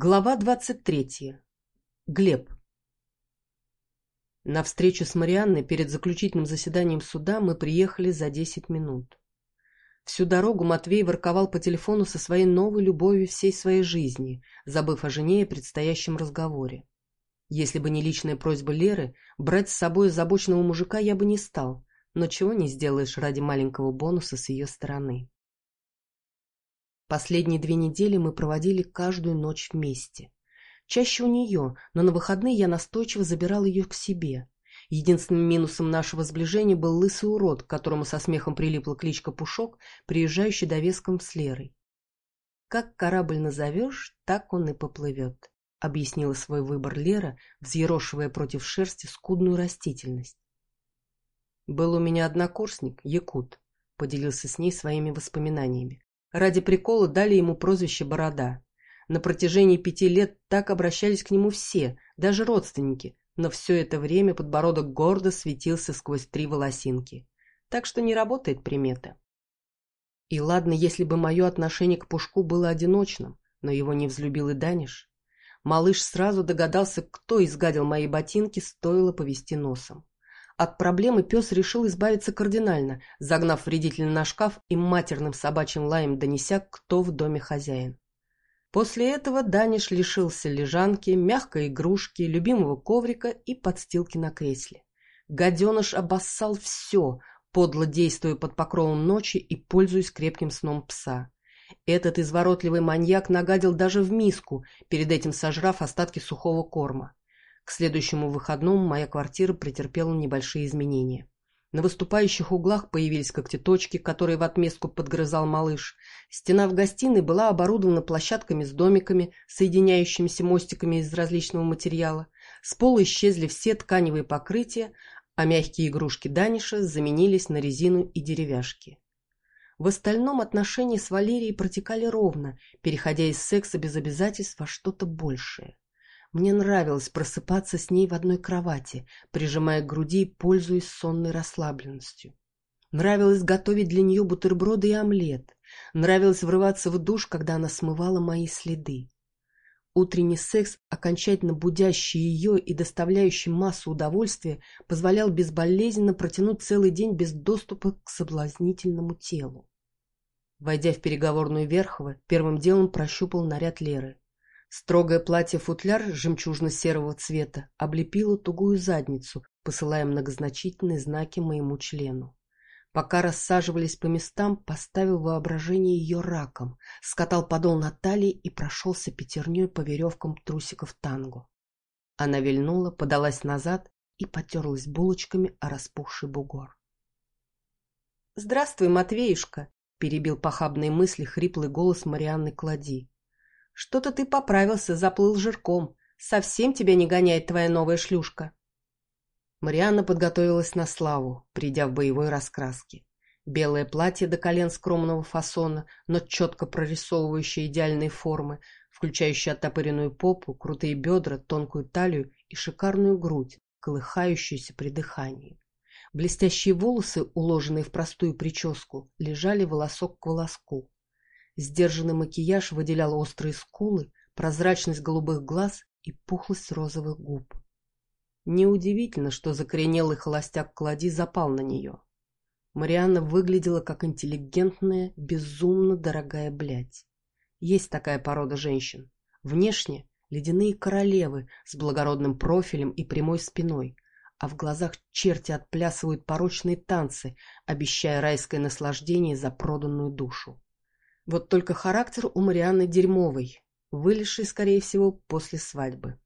Глава двадцать третья. Глеб. На встречу с Марианной перед заключительным заседанием суда мы приехали за десять минут. Всю дорогу Матвей ворковал по телефону со своей новой любовью всей своей жизни, забыв о жене и предстоящем разговоре. Если бы не личная просьба Леры, брать с собой озабоченного мужика я бы не стал, но чего не сделаешь ради маленького бонуса с ее стороны. Последние две недели мы проводили каждую ночь вместе. Чаще у нее, но на выходные я настойчиво забирал ее к себе. Единственным минусом нашего сближения был лысый урод, к которому со смехом прилипла кличка Пушок, приезжающий довеском с Лерой. «Как корабль назовешь, так он и поплывет», — объяснила свой выбор Лера, взъерошивая против шерсти скудную растительность. «Был у меня однокурсник, Якут», — поделился с ней своими воспоминаниями. Ради прикола дали ему прозвище «Борода». На протяжении пяти лет так обращались к нему все, даже родственники, но все это время подбородок гордо светился сквозь три волосинки. Так что не работает примета. И ладно, если бы мое отношение к Пушку было одиночным, но его не взлюбил и Даниш. Малыш сразу догадался, кто изгадил мои ботинки, стоило повести носом. От проблемы пес решил избавиться кардинально, загнав вредителя на шкаф и матерным собачьим лаем донеся, кто в доме хозяин. После этого Даниш лишился лежанки, мягкой игрушки, любимого коврика и подстилки на кресле. Гаденыш обоссал все, подло действуя под покровом ночи и пользуясь крепким сном пса. Этот изворотливый маньяк нагадил даже в миску, перед этим сожрав остатки сухого корма. К следующему выходному моя квартира претерпела небольшие изменения. На выступающих углах появились когтеточки, которые в отместку подгрызал малыш. Стена в гостиной была оборудована площадками с домиками, соединяющимися мостиками из различного материала. С пола исчезли все тканевые покрытия, а мягкие игрушки Даниша заменились на резину и деревяшки. В остальном отношения с Валерией протекали ровно, переходя из секса без обязательств во что-то большее. Мне нравилось просыпаться с ней в одной кровати, прижимая к груди пользуясь сонной расслабленностью. Нравилось готовить для нее бутерброды и омлет. Нравилось врываться в душ, когда она смывала мои следы. Утренний секс, окончательно будящий ее и доставляющий массу удовольствия, позволял безболезненно протянуть целый день без доступа к соблазнительному телу. Войдя в переговорную Верхова, первым делом прощупал наряд Леры. Строгое платье-футляр жемчужно-серого цвета облепило тугую задницу, посылая многозначительные знаки моему члену. Пока рассаживались по местам, поставил воображение ее раком, скатал подол на талии и прошелся пятерней по веревкам трусиков танго. Она вильнула, подалась назад и потерлась булочками о распухший бугор. «Здравствуй, Матвеюшка!» — перебил похабные мысли хриплый голос Марианны Клади. Что-то ты поправился, заплыл жирком. Совсем тебя не гоняет твоя новая шлюшка. Марианна подготовилась на славу, придя в боевой раскраске. Белое платье до колен скромного фасона, но четко прорисовывающее идеальные формы, включающее оттопыренную попу, крутые бедра, тонкую талию и шикарную грудь, колыхающуюся при дыхании. Блестящие волосы, уложенные в простую прическу, лежали волосок к волоску. Сдержанный макияж выделял острые скулы, прозрачность голубых глаз и пухлость розовых губ. Неудивительно, что закоренелый холостяк Клади запал на нее. Марианна выглядела как интеллигентная, безумно дорогая блядь. Есть такая порода женщин. Внешне ледяные королевы с благородным профилем и прямой спиной, а в глазах черти отплясывают порочные танцы, обещая райское наслаждение за проданную душу. Вот только характер у Марианны дерьмовый, вылезший, скорее всего, после свадьбы.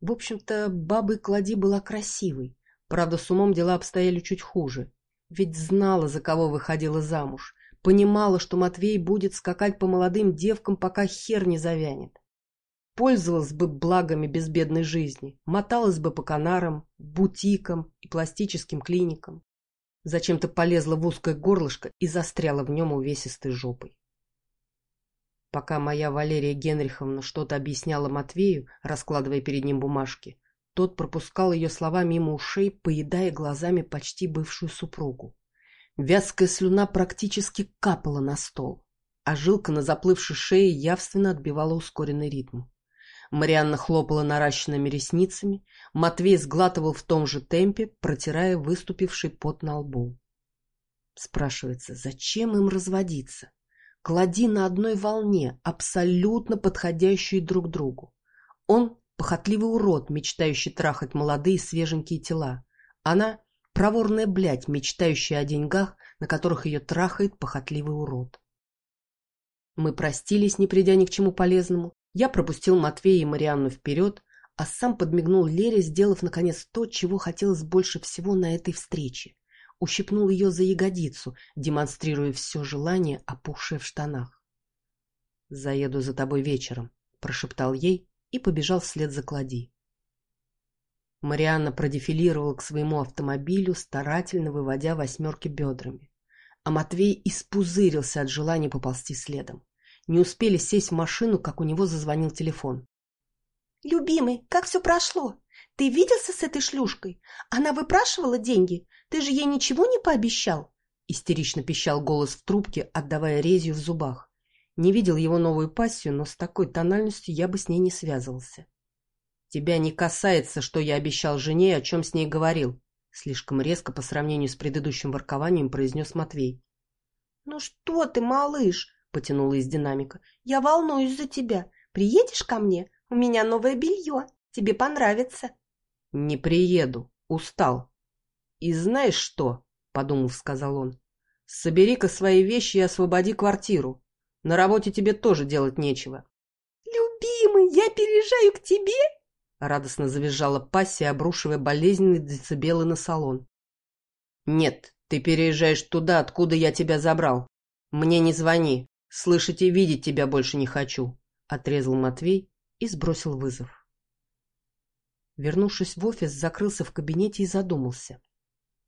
В общем-то, бабы Клади была красивой, правда, с умом дела обстояли чуть хуже. Ведь знала, за кого выходила замуж, понимала, что Матвей будет скакать по молодым девкам, пока хер не завянет. Пользовалась бы благами безбедной жизни, моталась бы по канарам, бутикам и пластическим клиникам. Зачем-то полезла в узкое горлышко и застряла в нем увесистой жопой. Пока моя Валерия Генриховна что-то объясняла Матвею, раскладывая перед ним бумажки, тот пропускал ее слова мимо ушей, поедая глазами почти бывшую супругу. Вязкая слюна практически капала на стол, а жилка на заплывшей шее явственно отбивала ускоренный ритм. Марианна хлопала наращенными ресницами, Матвей сглатывал в том же темпе, протирая выступивший пот на лбу. Спрашивается, зачем им разводиться? Клади на одной волне, абсолютно подходящие друг другу. Он – похотливый урод, мечтающий трахать молодые свеженькие тела. Она – проворная блядь, мечтающая о деньгах, на которых ее трахает похотливый урод. Мы простились, не придя ни к чему полезному. Я пропустил Матвея и Марианну вперед, а сам подмигнул Лере, сделав, наконец, то, чего хотелось больше всего на этой встрече ущипнул ее за ягодицу, демонстрируя все желание, опухшее в штанах. «Заеду за тобой вечером», — прошептал ей и побежал вслед за Клади. Марианна продефилировала к своему автомобилю, старательно выводя восьмерки бедрами. А Матвей испузырился от желания поползти следом. Не успели сесть в машину, как у него зазвонил телефон. «Любимый, как все прошло? Ты виделся с этой шлюшкой? Она выпрашивала деньги. Ты же ей ничего не пообещал?» Истерично пищал голос в трубке, отдавая резью в зубах. Не видел его новую пассию, но с такой тональностью я бы с ней не связывался. «Тебя не касается, что я обещал жене и о чем с ней говорил», слишком резко по сравнению с предыдущим воркованием произнес Матвей. «Ну что ты, малыш?» — потянула из динамика. «Я волнуюсь за тебя. Приедешь ко мне? У меня новое белье. Тебе понравится». «Не приеду. Устал. «И знаешь что?» — подумав, сказал он. «Собери-ка свои вещи и освободи квартиру. На работе тебе тоже делать нечего». «Любимый, я переезжаю к тебе?» Радостно завизжала пассия, обрушивая болезненные децибелы на салон. «Нет, ты переезжаешь туда, откуда я тебя забрал. Мне не звони. Слышать и видеть тебя больше не хочу», — отрезал Матвей и сбросил вызов. Вернувшись в офис, закрылся в кабинете и задумался.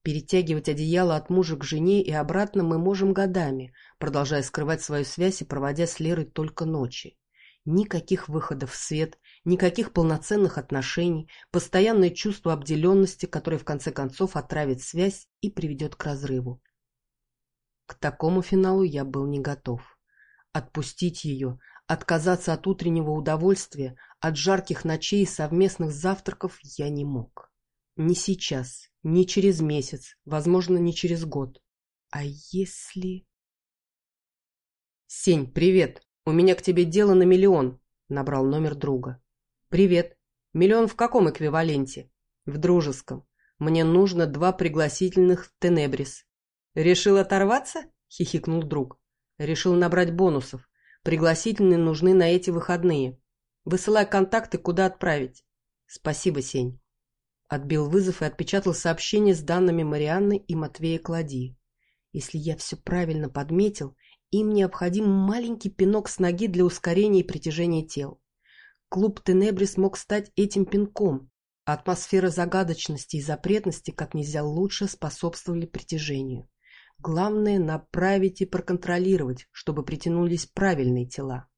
Перетягивать одеяло от мужа к жене и обратно мы можем годами, продолжая скрывать свою связь и проводя с Лерой только ночи. Никаких выходов в свет, никаких полноценных отношений, постоянное чувство обделенности, которое в конце концов отравит связь и приведет к разрыву. К такому финалу я был не готов. Отпустить ее, отказаться от утреннего удовольствия, от жарких ночей и совместных завтраков я не мог. Не сейчас, не через месяц, возможно, не через год. А если... «Сень, привет! У меня к тебе дело на миллион!» — набрал номер друга. «Привет! Миллион в каком эквиваленте?» «В дружеском. Мне нужно два пригласительных в Тенебрис». «Решил оторваться?» — хихикнул друг. «Решил набрать бонусов. Пригласительные нужны на эти выходные. Высылай контакты, куда отправить». «Спасибо, Сень». Отбил вызов и отпечатал сообщение с данными Марианны и Матвея Клади. Если я все правильно подметил, им необходим маленький пинок с ноги для ускорения и притяжения тел. Клуб Тенебрис мог стать этим пинком. Атмосфера загадочности и запретности как нельзя лучше способствовали притяжению. Главное – направить и проконтролировать, чтобы притянулись правильные тела.